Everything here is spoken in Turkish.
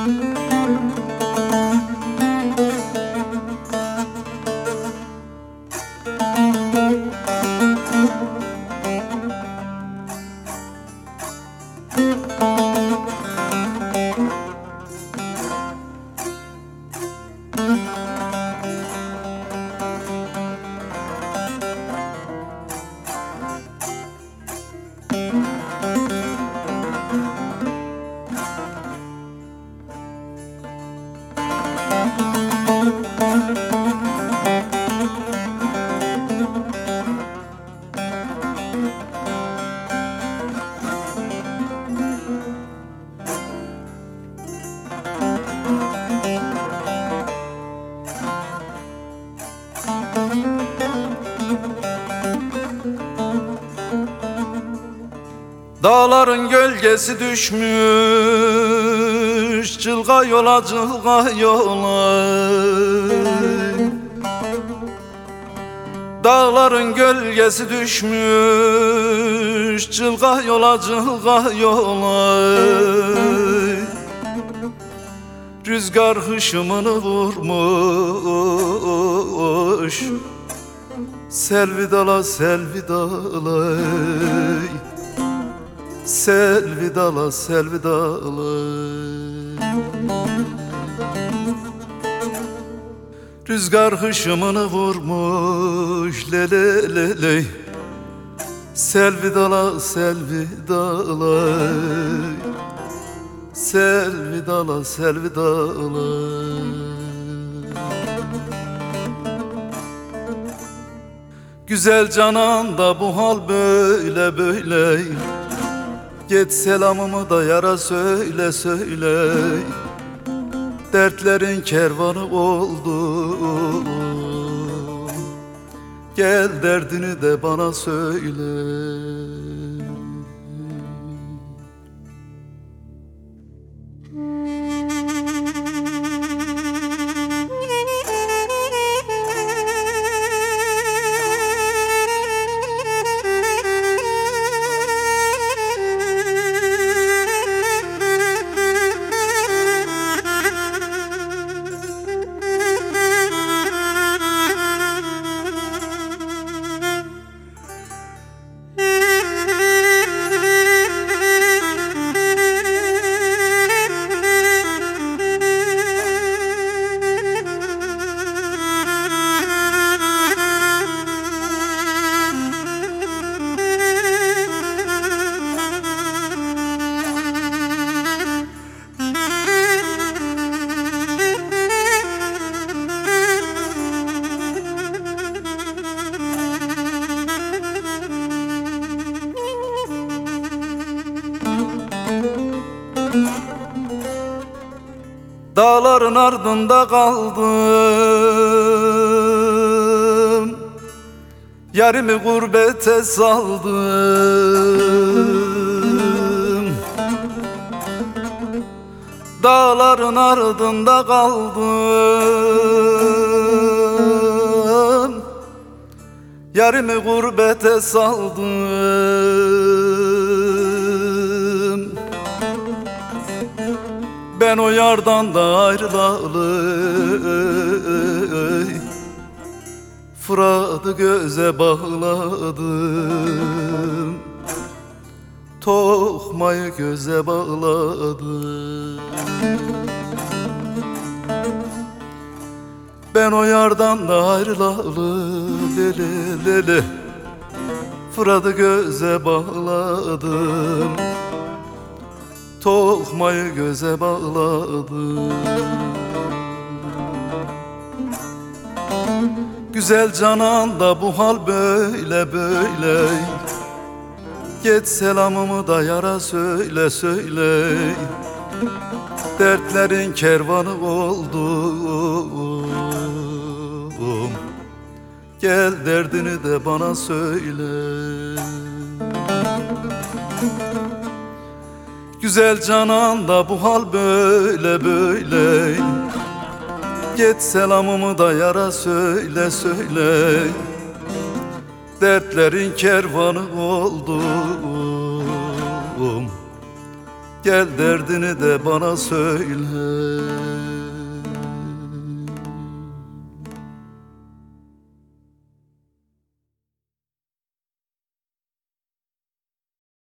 Thank mm -hmm. you. Dağların gölgesi düşmüş Cılga yola cılga yola. Dağların gölgesi düşmüş Cılga yola cılga yola. Rüzgar hışımını vurmuş Selvi dala selvi dala Selvi dala selvi dala Rüzgar hışımını vurmuş le le le le. Selvi dala selvi dala Selvi dala selvi dala Güzel canan da bu hal böyle böyle Git selamımı da yara söyle söyle. Dertlerin kervanı oldu Gel derdini de bana söyle Dağların ardında kaldım. Yarimi gurbete saldım. Dağların ardında kaldım. Yarimi gurbete saldım ben o yardan da ayrılalı Fırat'ı göze bağladım. Tokmayı göze bağladım. Ben o yardan da ayrılalı. Lele lele Fırat'ı göze bağladım Tokmayı göze bağladım Güzel canan da bu hal böyle böyle. Git selamımı da yara söyle söyle. Dertlerin kervanı oldum Gel derdini de bana söyle Güzel canan da bu hal böyle böyle. Git selamımı da yara söyle söyle. Dertlerin kervanı oldum. Gel derdini de bana söyle